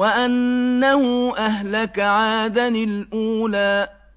وَأَنَّهُ أَهْلَكَ عَادًا الْأُولَىٰ